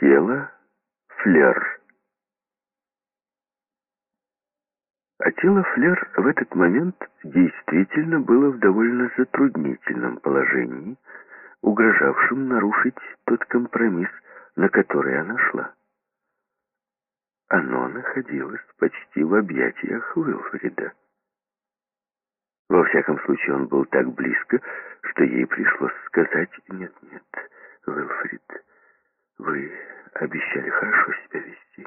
Тело Флер. А тело Флер в этот момент действительно было в довольно затруднительном положении, угрожавшем нарушить тот компромисс, на который она шла. Оно находилось почти в объятиях Уилфрида. Во всяком случае, он был так близко, что ей пришлось сказать «Нет-нет, Уилфрид, вы обещали хорошо себя вести».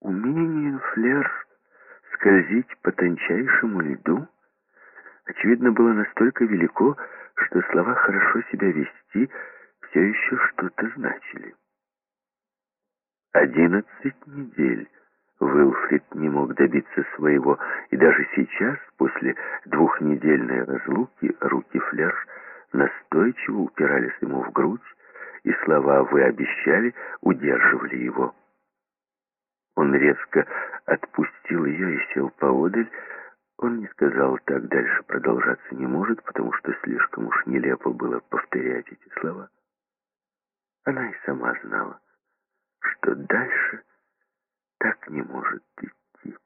Умение Флер скользить по тончайшему льду, очевидно, было настолько велико, что слова «хорошо себя вести» все еще что-то значили. Одиннадцать недель Уилфрид не мог добиться своего, и даже сейчас, после двухнедельной разлуки, руки Флер настойчиво упирались ему в грудь, и слова «вы обещали» удерживали его. Он резко отпустил ее и сел поодаль. Он не сказал, так дальше продолжаться не может, потому что слишком уж нелепо было повторять эти слова. Она и сама знала, что дальше так не может идти.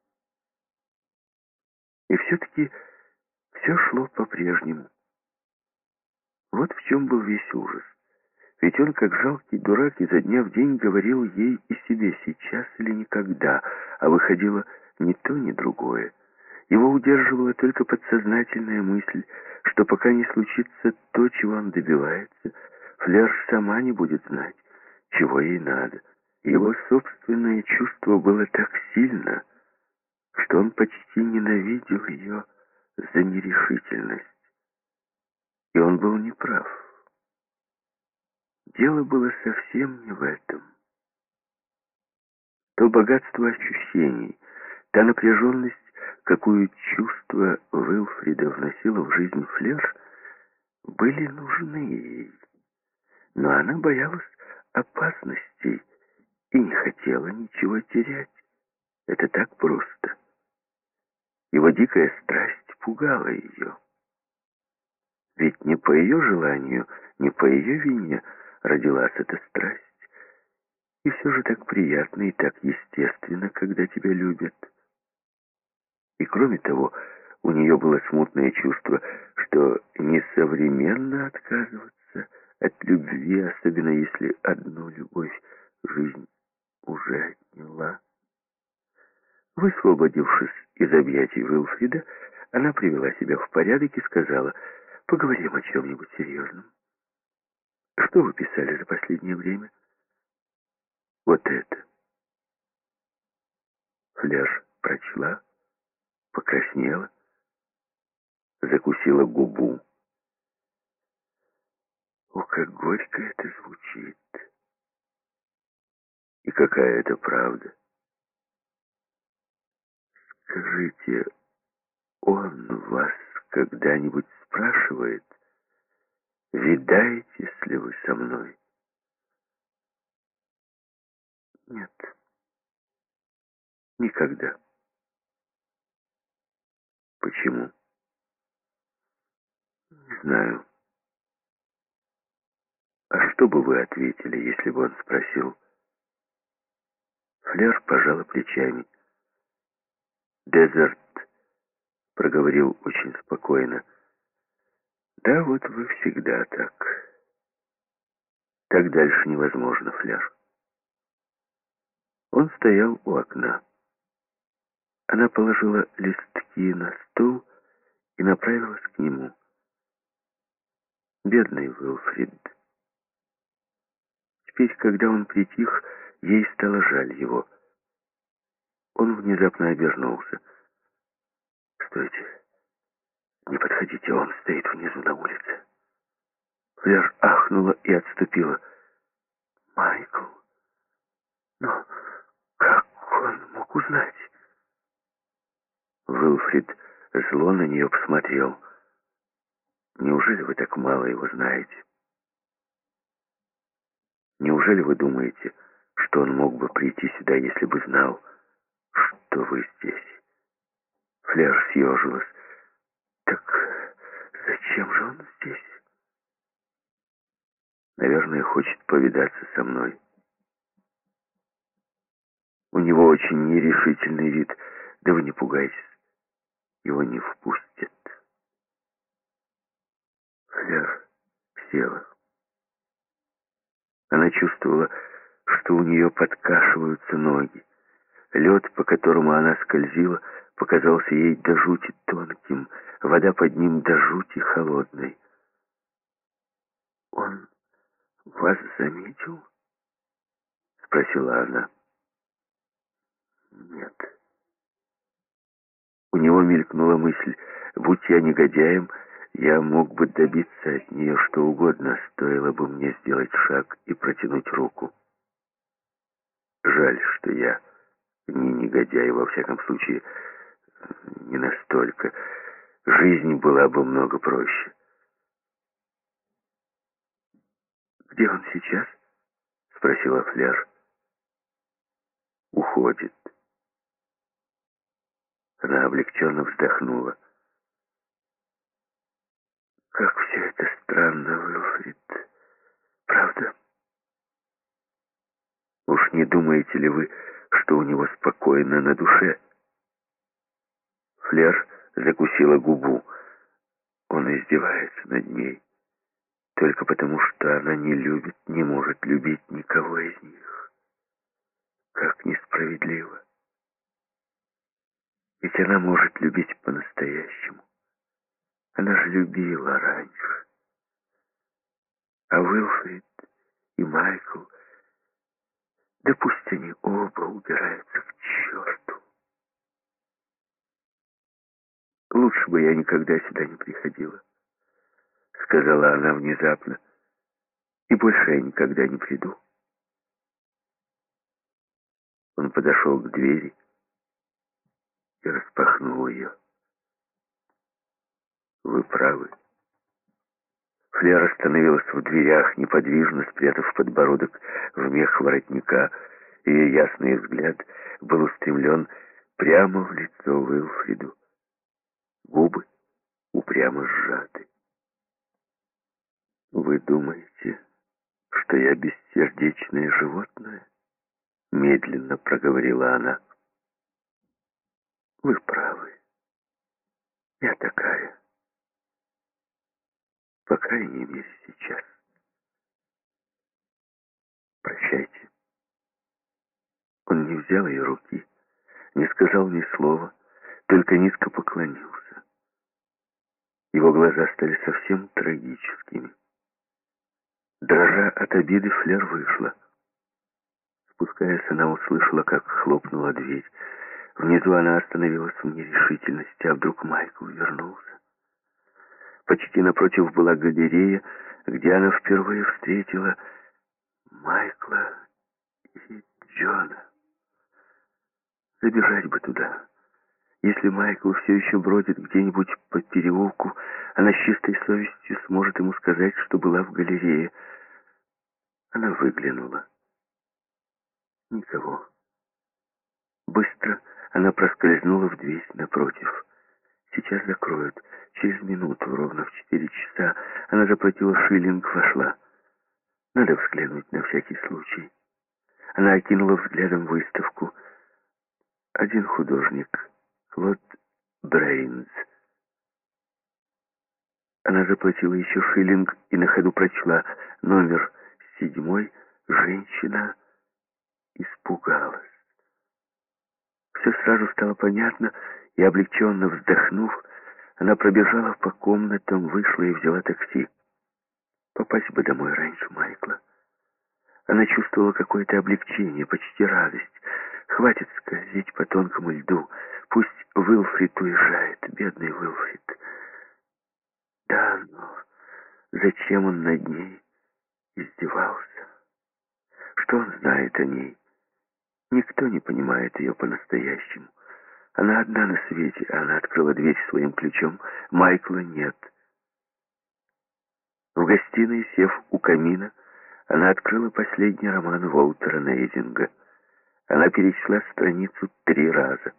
И все-таки все шло по-прежнему. Вот в чем был весь ужас. Ведь он, как жалкий дурак, изо дня в день говорил ей и себе сейчас или никогда, а выходило ни то, ни другое. Его удерживала только подсознательная мысль, что пока не случится то, чего он добивается, Флер сама не будет знать, чего ей надо. Его собственное чувство было так сильно, что он почти ненавидел ее за нерешительность. И он был неправ. Дело было совсем не в этом. То богатство ощущений, та напряженность, какую чувство Уилфрида вносило в жизнь Флер, были нужны ей. Но она боялась опасностей, и не хотела ничего терять. Это так просто. Его дикая страсть пугала ее. Ведь не по ее желанию, не по ее вине родилась эта страсть. И все же так приятно и так естественно, когда тебя любят. И кроме того, у нее было смутное чувство, что несовременно отказываться от любви, особенно если одну любовь жизнь уже отняла. Высвободившись из объятий Уилфрида, она привела себя в порядок и сказала, «Поговорим о чем-нибудь серьезном. Что вы писали за последнее время?» «Вот это». Фляж прочла, покраснела, закусила губу. О, как горько это звучит! И какая это правда? Скажите, он вас когда-нибудь спрашивает, видаетесь ли вы со мной? Нет, никогда. Почему? Не знаю. А что бы вы ответили, если бы он спросил, Флер пожала плечами. «Дезерт», — проговорил очень спокойно. «Да, вот вы всегда так. Так дальше невозможно, Флер». Он стоял у окна. Она положила листки на стол и направилась к нему. Бедный Уилфрид. Теперь, когда он притих, Ей стало жаль его. Он внезапно обернулся. «Стойте! Не подходите, он стоит внизу на улице!» Флер ахнула и отступила. «Майкл? Но как он мог узнать?» Уилфрид зло на нее посмотрел. «Неужели вы так мало его знаете? Неужели вы думаете, что он мог бы прийти сюда, если бы знал, что вы здесь. Флер съежилась. Так зачем же он здесь? Наверное, хочет повидаться со мной. У него очень нерешительный вид. Да вы не пугайтесь. Его не впустят. Флер села. Она чувствовала, что у нее подкашиваются ноги. Лед, по которому она скользила, показался ей до жути тонким, вода под ним до жути холодной. «Он вас заметил?» — спросила она. «Нет». У него мелькнула мысль, будь я негодяем, я мог бы добиться от нее что угодно, стоило бы мне сделать шаг и протянуть руку. Жаль, что я не негодяй, во всяком случае, не настолько. Жизнь была бы много проще. «Где он сейчас?» — спросила Фляр. «Уходит». Она облегченно вздохнула. «Как все это странно, Уилфрид. Правда?» «Уж не думаете ли вы, что у него спокойно на душе?» Флер закусила губу. Он издевается над ней. Только потому, что она не любит, не может любить никого из них. Как несправедливо. Ведь она может любить по-настоящему. Она же любила раньше. А Уилфрид и Майкл, да пусть они оба убираются к черту. Лучше бы никогда сюда не приходила, сказала она внезапно. И больше я никогда не приду. Он подошел к двери и распахнул ее. Вы правы. Флер остановилась в дверях, неподвижно спрятав подбородок в мех воротника. Ее ясный взгляд был устремлен прямо в лицо Уилфриду. Губы упрямо сжаты. «Вы думаете, что я бессердечное животное?» Медленно проговорила она. «Вы правы. Я такая. По крайней мере, сейчас. Прощайте». Он не взял ее руки, не сказал ни слова, только низко поклонился. Его глаза стали совсем трагическими. Дрожа от обиды, Флер вышла. Спускаясь, она услышала, как хлопнула дверь. Внизу она остановилась в нерешительности, а вдруг Майкл вернулся. Почти напротив была галерея, где она впервые встретила Майкла и Джона. Забежать бы туда. Если Майкл все еще бродит где-нибудь по переулку, она с чистой совестью сможет ему сказать, что была в галерее. Она выглянула. Никого. Быстро она проскользнула в дверь напротив. Сейчас закроют. Через минуту, ровно в четыре часа, она заплатила шиллинг, вошла. Надо взглянуть на всякий случай. Она окинула взглядом выставку. Один художник — Клод Брейнс. Она заплатила еще шиллинг и на ходу прочла номер седьмой. Женщина испугалась. Все сразу стало понятно, и облегченно вздохнув, она пробежала по комнатам, вышла и взяла такси. Попасть бы домой раньше Майкла. Она чувствовала какое-то облегчение, почти радость. Хватит скользить по тонкому льду. Пусть Уилфрид уезжает, бедный Уилфрид. Да, но зачем он над ней издевался? Что он знает о ней? Никто не понимает ее по-настоящему. Она одна на свете, она открыла дверь своим ключом. Майкла нет. В гостиной, сев у камина, она открыла последний роман Волтера Нейзинга. Она перечла страницу три раза.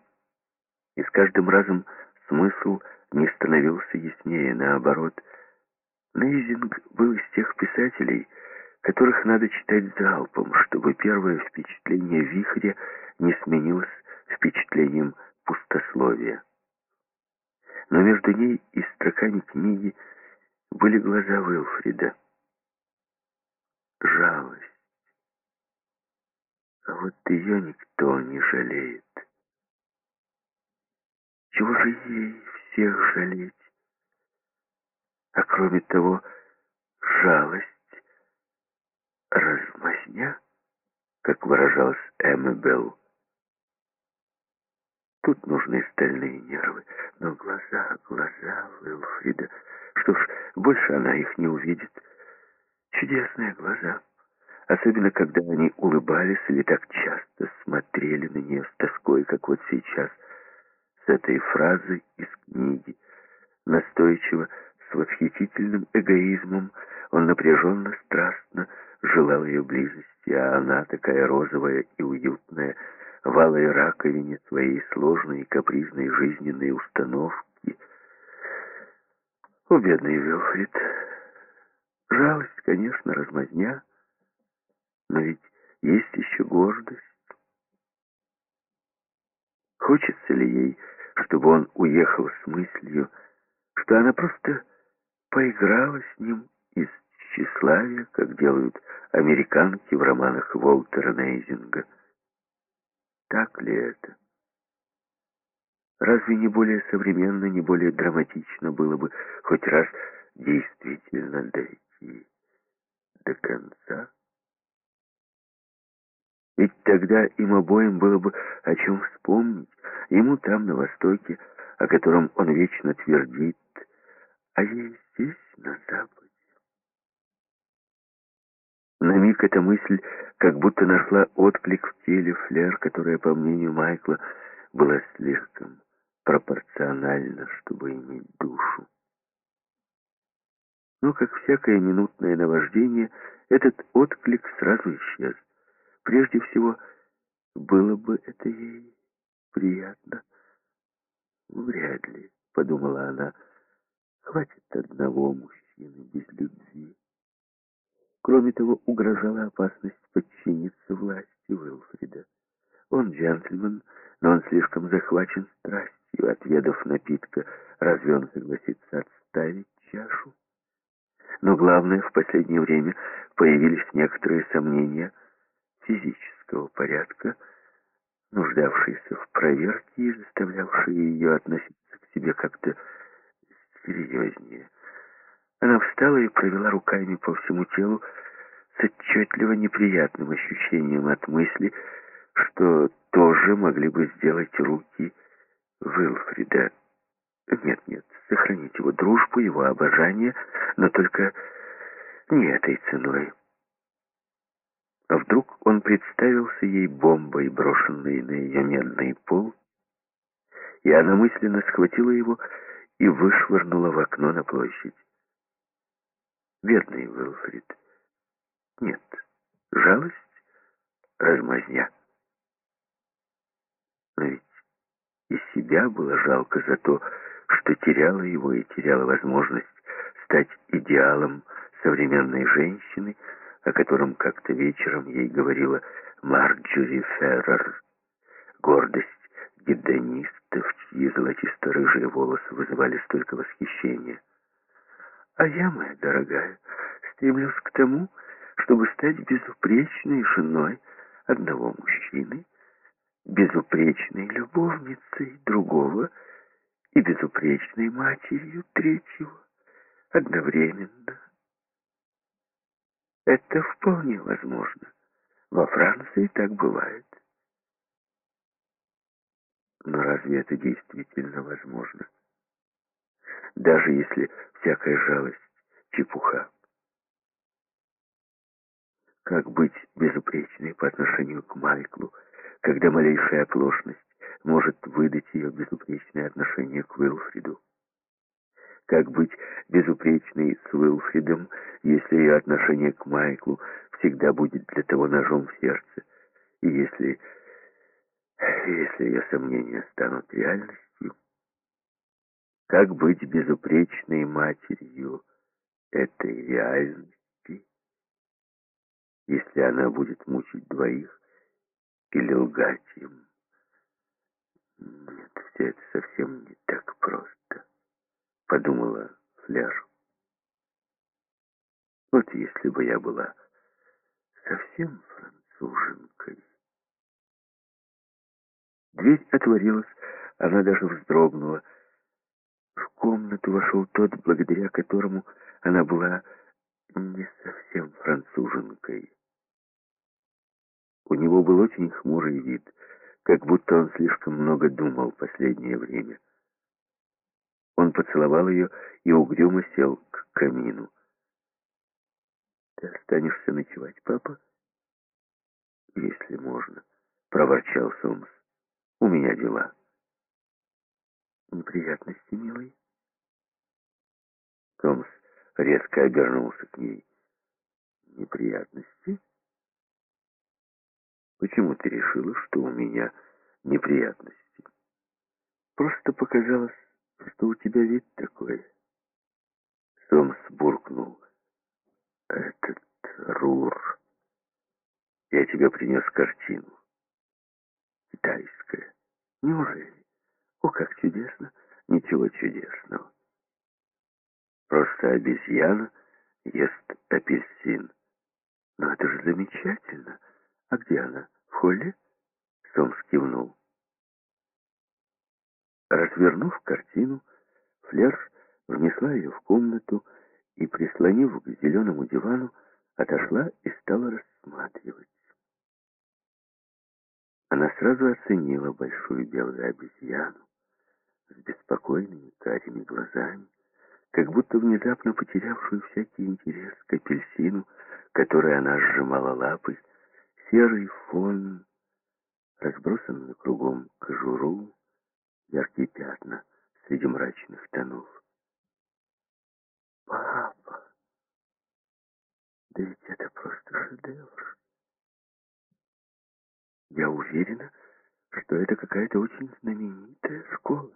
И с каждым разом смысл не становился яснее, наоборот. Нейзинг был из тех писателей, которых надо читать залпом, чтобы первое впечатление вихря не сменилось впечатлением пустословия. Но между ней и строками книги были глаза Уилфрида. Жалость. А вот ее никто не жалеет. Чего же ей всех жалеть? А кроме того, жалость, размазня, как выражалась Эмма Белл. Тут нужны стальные нервы, но глаза, глаза Уилфрида, что ж, больше она их не увидит. Чудесные глаза, особенно когда они улыбались или так часто смотрели на нее с тоской, как вот сейчас, с этой фразой из книги, настойчиво, с восхитительным эгоизмом, он напряженно, страстно желал ее близости, а она, такая розовая и уютная, в алой раковине своей сложной и капризной жизненной установки. О, бедный Вилфрид! Жалость, конечно, размазня, но ведь есть еще гордость. Хочется ли ей, чтобы он уехал с мыслью, что она просто поиграла с ним из тщеславия, как делают американки в романах Волтера Нейзинга? Так ли это? Разве не более современно, не более драматично было бы хоть раз действительно дойти до конца? Ведь тогда им обоим было бы о чем вспомнить. Ему там, на Востоке, о котором он вечно твердит, а ей здесь, на Западе. На миг эта мысль как будто нашла отклик в теле Флер, которая, по мнению Майкла, была слишком пропорциональна, чтобы иметь душу. Но, как всякое минутное наваждение, этот отклик сразу исчез. Прежде всего, было бы это ей приятно. Вряд ли, подумала она, хватит одного мужчины без любви. Кроме того, угрожала опасность подчиниться власти Уилфрида. Он джентльмен, но он слишком захвачен страстью. Отведав напитка, разве он согласится отставить чашу? Но главное, в последнее время появились некоторые сомнения физического порядка, нуждавшиеся в проверке и заставлявшие ее относиться к себе как-то серьезнее. Она встала и провела руками по всему телу с отчетливо неприятным ощущением от мысли, что тоже могли бы сделать руки Вилфрида. Нет, нет, сохранить его дружбу, его обожание, но только не этой ценой. А вдруг он представился ей бомбой, брошенной на ее медный пол, и она мысленно схватила его и вышвырнула в окно на площадь. Бедный Уилфрид. Нет, жалость, размазня. Но ведь и себя было жалко за то, что теряла его и теряла возможность стать идеалом современной женщины, о котором как-то вечером ей говорила Марджори Феррер. Гордость гедонистов, чьи золотисто-рыжие волосы вызывали столько восхищения. А я, моя дорогая, стремлюсь к тому, чтобы стать безупречной женой одного мужчины, безупречной любовницей другого и безупречной матерью третьего одновременно. Это вполне возможно. Во Франции так бывает. Но разве это действительно возможно? даже если всякая жалость — чепуха. Как быть безупречной по отношению к Майклу, когда малейшая оплошность может выдать ее безупречное отношение к Уилфриду? Как быть безупречной с Уилфридом, если ее отношение к Майклу всегда будет для того ножом в сердце, и если, если ее сомнения станут реальностью? Как быть безупречной матерью этой реальности? если она будет мучить двоих или лгать им. Нет, все это совсем не так просто, подумала Фляж. Вот если бы я была совсем француженкой. Дверь отворилась, она даже вздрогнула. В комнату вошел тот, благодаря которому она была не совсем француженкой. У него был очень хмурый вид, как будто он слишком много думал последнее время. Он поцеловал ее и угрюмо сел к камину. «Ты останешься ночевать, папа?» «Если можно», — проворчал Сомс. «У меня дела». «Неприятности, милый?» Томс резко обернулся к ней. «Неприятности?» Почему ты решила, что у меня неприятности? Просто показалось, что у тебя вид такой. Сомс буркнул. Этот Рур. Я тебе принес картину. Китайская. Неужели? О, как чудесно. Ничего чудесного. Просто обезьяна ест апельсин. Но это же замечательно. «А где она? В холле?» Сомс кивнул. Развернув картину, Флер внесла ее в комнату и, прислонив к зеленому дивану, отошла и стала рассматривать. Она сразу оценила большую белую обезьяну с беспокойными карими глазами, как будто внезапно потерявшую всякий интерес к апельсину, который она сжимала лапой, Серый фон, разбросанный кругом кожуру, яркие пятна среди мрачных тонов. Папа, да ведь это просто шедевр. Я уверена, что это какая-то очень знаменитая школа.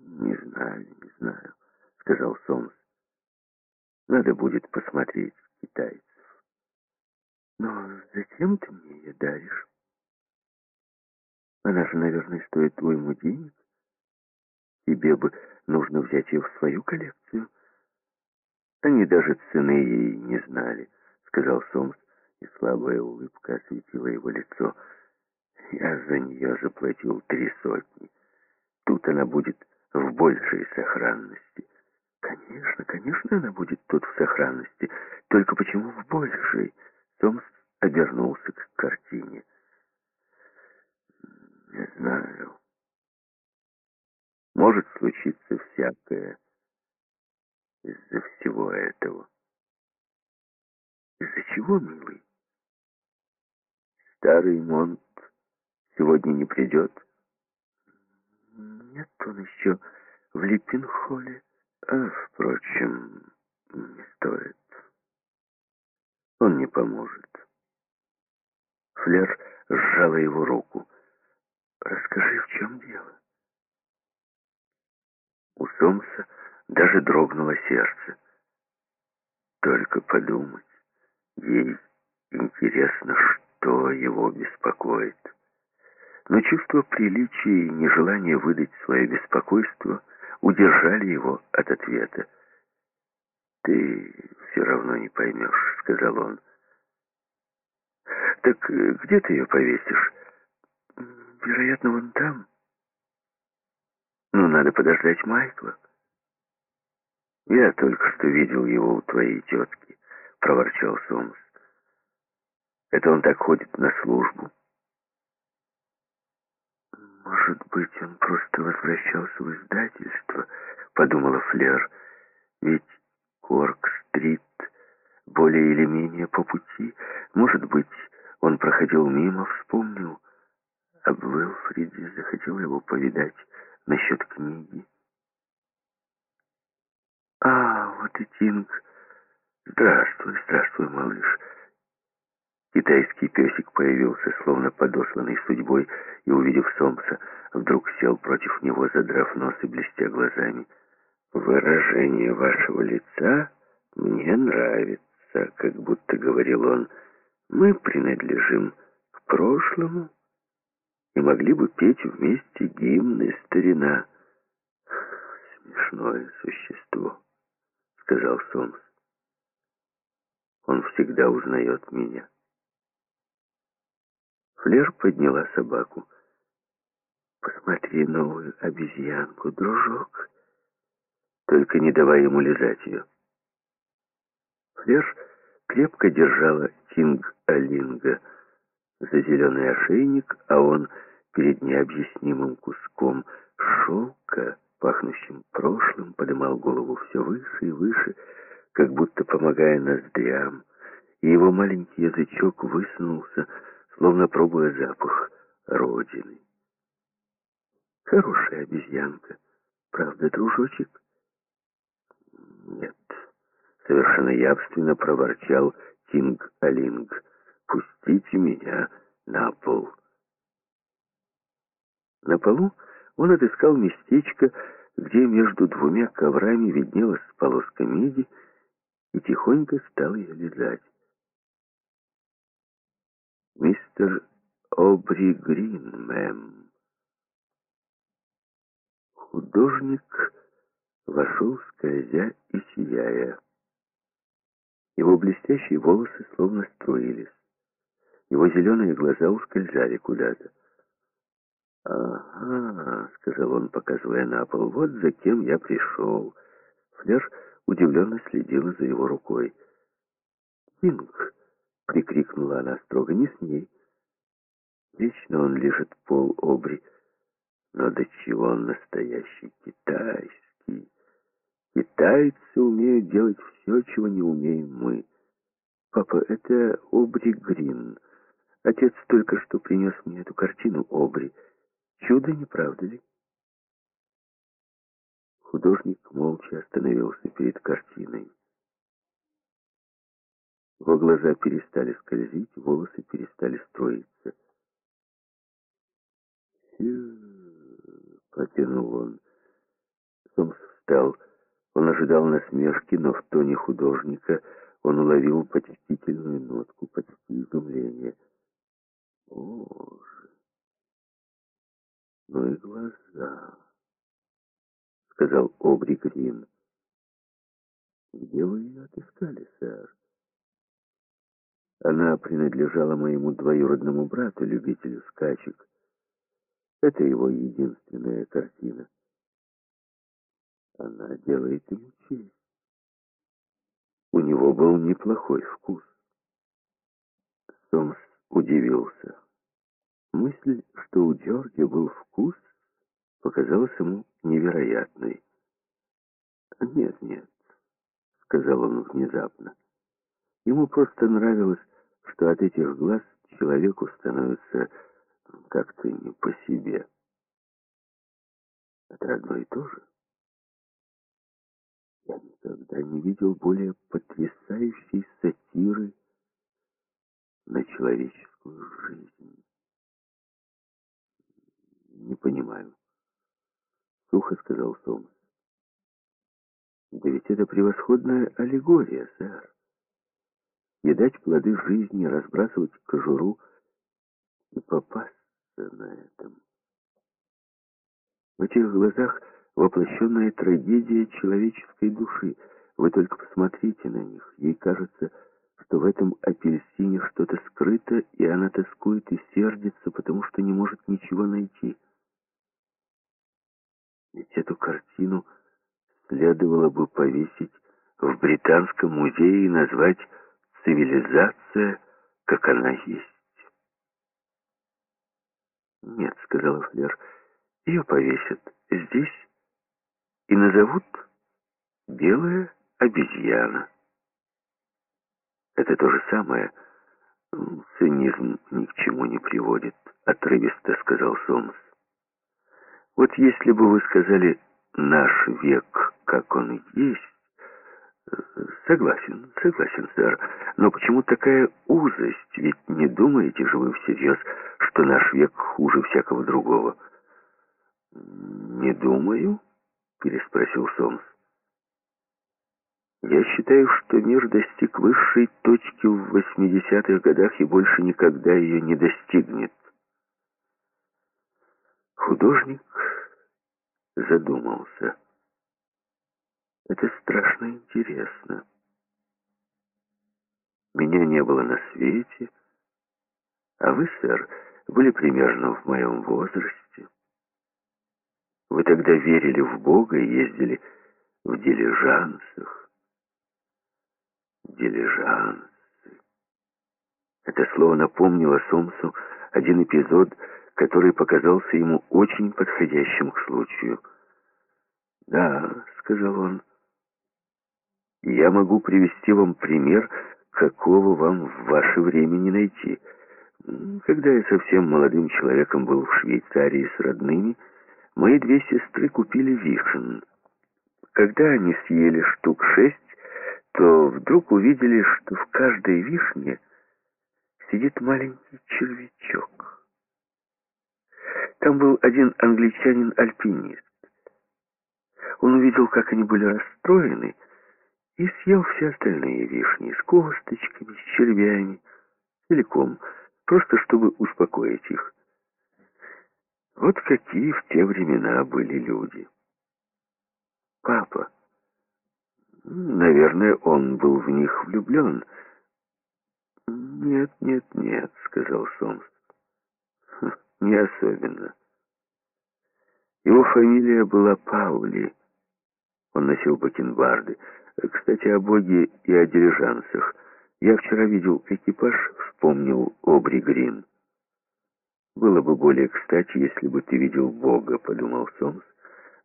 Не знаю, не знаю, сказал Сомс. Надо будет посмотреть китайцев. Но зачем ты мне ее даришь? Она же, наверное, стоит твоему денег. Тебе бы нужно взять ее в свою коллекцию. Они даже цены ей не знали, сказал Сомс, и слабая улыбка осветила его лицо. Я за нее заплатил три сотни. Тут она будет в большей сохранности. Конечно, конечно, она будет тут в сохранности. Только почему в большей? Томс обернулся к картине. «Не знаю. Может случиться всякое из-за всего этого». «Из-за чего, милый?» «Старый Монт сегодня не придет?» «Нет, он еще в Липпинхолле. А, впрочем, не стоит». Он не поможет. Флер сжала его руку. «Расскажи, в чем дело?» У Сомса даже дрогнуло сердце. Только подумать, ей интересно, что его беспокоит. Но чувство приличия и нежелание выдать свое беспокойство удержали его от ответа. «Ты все равно не поймешь», — сказал он. «Так э, где ты ее повесишь?» «Вероятно, вон там». «Ну, надо подождать Майкла». «Я только что видел его у твоей тетки», — проворчал Сомс. «Это он так ходит на службу». «Может быть, он просто возвращался в издательство», — подумала Флер. «Ведь Корк-стрит более или менее по пути. Может быть, он проходил мимо, вспомнил. Об Уилфриде захотел его повидать насчет книги. А, вот и Тинг. Здравствуй, здравствуй, малыш. Китайский песик появился, словно подосланный судьбой, и, увидев Сомса, вдруг сел против него, задрав нос и блестя глазами. «Выражение вашего лица мне нравится», как будто говорил он, мы принадлежим к прошлому и могли бы петь вместе гимны старина. Смешное существо, сказал Сомс. Он всегда узнает меня. Флер подняла собаку. «Посмотри новую обезьянку, дружок. Только не давай ему лизать ее». Флер крепко держала Тинг-Алинга за зеленый ошейник, а он перед необъяснимым куском шелка, пахнущим прошлым, подымал голову все выше и выше, как будто помогая ноздрям, и его маленький язычок высунулся, словно пробуя запах родины. Хорошая обезьянка. Правда, дружочек? Нет. Совершенно явственно проворчал Тинг-Алинг. Пустите меня на пол. На полу он отыскал местечко, где между двумя коврами виднелась полоска меди, и тихонько стал ее лизать мистер Обри Грин, мэм. Художник вошел, скользя и сияя. Его блестящие волосы словно струились. Его зеленые глаза ускользали куда-то. «Ага», — сказал он, показывая на пол, — «вот за кем я пришел». Флер удивленно следила за его рукой. «Кинг», — прикрикнула она строго, — «не смей». Вечно он лежит пол обри, но до чего он настоящий китайский. Китайцы умеют делать все, чего не умеем мы. Папа, это Обри Грин. Отец только что принес мне эту картину Обри. Чудо, не правда ли? Художник молча остановился перед картиной. Его глаза перестали скользить, волосы перестали строиться. «Фью!» — протянул он. Сомс встал. Он ожидал насмешки, но в тоне художника он уловил почтительную нотку, почти изумление. «Боже! Ну и глаза!» — сказал Обри Грин. «Где вы ее отыскали, сэр?» Она принадлежала моему двоюродному брату, любителю скачек. Это его единственная картина. Она делает ему честь. У него был неплохой вкус. Сомс удивился. Мысль, что у Джорджа был вкус, показалась ему невероятной. «Нет, нет», — сказал он внезапно. Ему просто нравилось что от этих глаз человеку становится как-то не по себе. Это одно и то. Я никогда не видел более потрясающей сатиры на человеческую жизнь. Не понимаю. Сухо сказал Сомас. Да ведь это превосходная аллегория, сэр съедать плоды жизни, разбрасывать кожуру и попасться на этом. В этих глазах воплощенная трагедия человеческой души. Вы только посмотрите на них. Ей кажется, что в этом апельсине что-то скрыто, и она тоскует и сердится, потому что не может ничего найти. Ведь эту картину следовало бы повесить в Британском музее и назвать цивилизация, как она есть. «Нет», — сказала Флер, — «ее повесят здесь и назовут белая обезьяна». Это то же самое. Цинизм ни к чему не приводит, отрывисто сказал Сомс. Вот если бы вы сказали «наш век, как он есть», Согласен, согласен, сэр. Но почему такая узость? Ведь не думаете же вы всерьез, что наш век хуже всякого другого? Не думаю, переспросил Сомс. Я считаю, что мир достиг высшей точки в 80-х годах и больше никогда ее не достигнет. Художник задумался. Это страшно интересно. Меня не было на свете, а вы, сэр, были примерно в моем возрасте. Вы тогда верили в Бога и ездили в дилижансах. Дилижансы. Это слово напомнило Сомсу один эпизод, который показался ему очень подходящим к случаю. «Да», — сказал он, — «я могу привести вам пример, какого вам в ваше время не найти. Когда я совсем молодым человеком был в Швейцарии с родными, мои две сестры купили вишен. Когда они съели штук шесть, то вдруг увидели, что в каждой вишне сидит маленький червячок. Там был один англичанин-альпинист. Он увидел, как они были расстроены, и съел все остальные вишни с косточками, с червями, целиком, просто чтобы успокоить их. Вот какие в те времена были люди. Папа. Наверное, он был в них влюблен. «Нет, нет, нет», — сказал Сомс. «Не особенно. Его фамилия была Паули. Он носил бакенбарды. Кстати, о Боге и о дирижансах. Я вчера видел экипаж, вспомнил Обри Грин. «Было бы более кстати, если бы ты видел Бога», — подумал Сомс,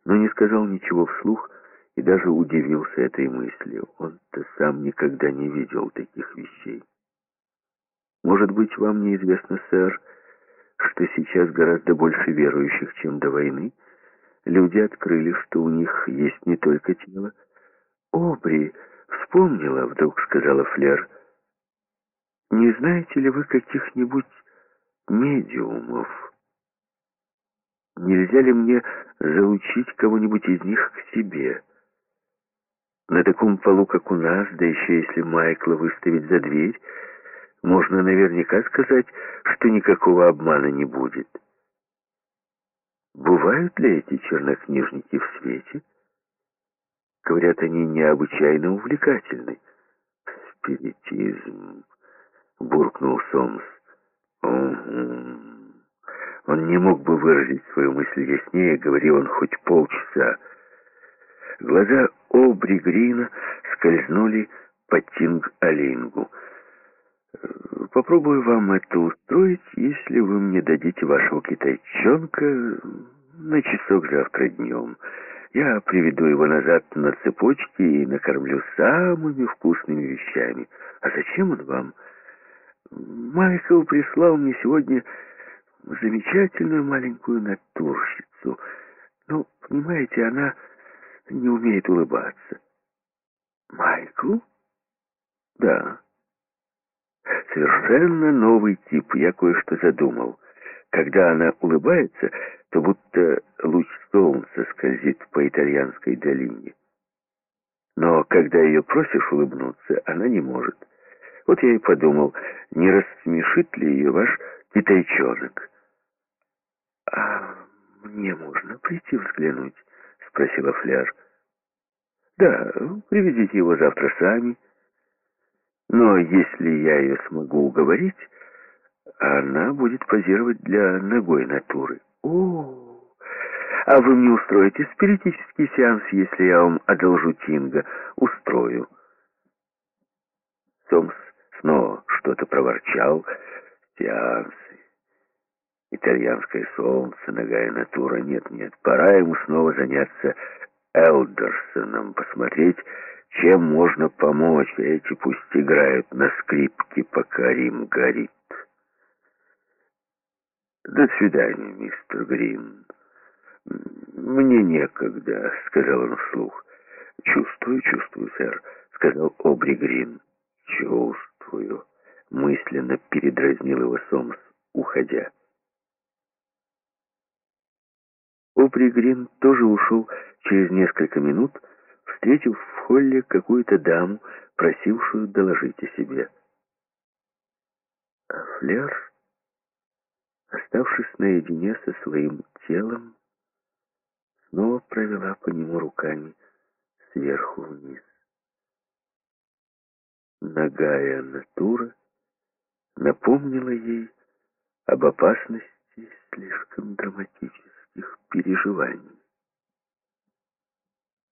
но не сказал ничего вслух и даже удивился этой мысли. Он-то сам никогда не видел таких вещей. «Может быть, вам неизвестно, сэр, что сейчас гораздо больше верующих, чем до войны? Люди открыли, что у них есть не только тело, «Обри, вспомнила вдруг», — сказала Флер. «Не знаете ли вы каких-нибудь медиумов? Нельзя ли мне заучить кого-нибудь из них к себе? На таком полу, как у нас, да еще если Майкла выставить за дверь, можно наверняка сказать, что никакого обмана не будет. Бывают ли эти чернокнижники в свете?» Говорят, они необычайно увлекательны. Спиритизм, буркнул Сомс. Он не мог бы выразить свою мысль яснее, говорил он хоть полчаса. Глаза Обри Грина скользнули по Тинг-Алингу. «Попробую вам это устроить, если вы мне дадите вашего китайчонка на часок завтра днем». Я приведу его назад на цепочке и накормлю самыми вкусными вещами. А зачем он вам? Майкл прислал мне сегодня замечательную маленькую натурщицу. Ну, понимаете, она не умеет улыбаться. Майкл? Да. Совершенно новый тип. Я кое-что задумал. Когда она улыбается, то будто луч солнца скользит по итальянской долине. Но когда ее просишь улыбнуться, она не может. Вот я и подумал, не рассмешит ли ее ваш китайчонок. «А мне можно прийти взглянуть?» — спросила Фляж. «Да, приведите его завтра сами. Но если я ее смогу уговорить, она будет позировать для ногой натуры. О, а вы мне устроите спиритический сеанс, если я вам одолжу Тинга? Устрою. Сомс снова что-то проворчал. Сеансы. Итальянское солнце, ногая натура. Нет, нет, пора ему снова заняться Элдерсоном, посмотреть, чем можно помочь. Эти пусть играют на скрипке, пока Рим горит. «До свидания, мистер Грин». «Мне некогда», — сказал он вслух. «Чувствую, чувствую, сэр», — сказал Обри Грин. «Чувствую», — мысленно передразнил его Сомс, уходя. Обри Грин тоже ушел через несколько минут, встретив в холле какую-то даму, просившую доложить о себе. А Флер, оставшись наедине со своим телом, снова провела по нему руками сверху вниз. Ногая натура напомнила ей об опасности слишком драматических переживаний.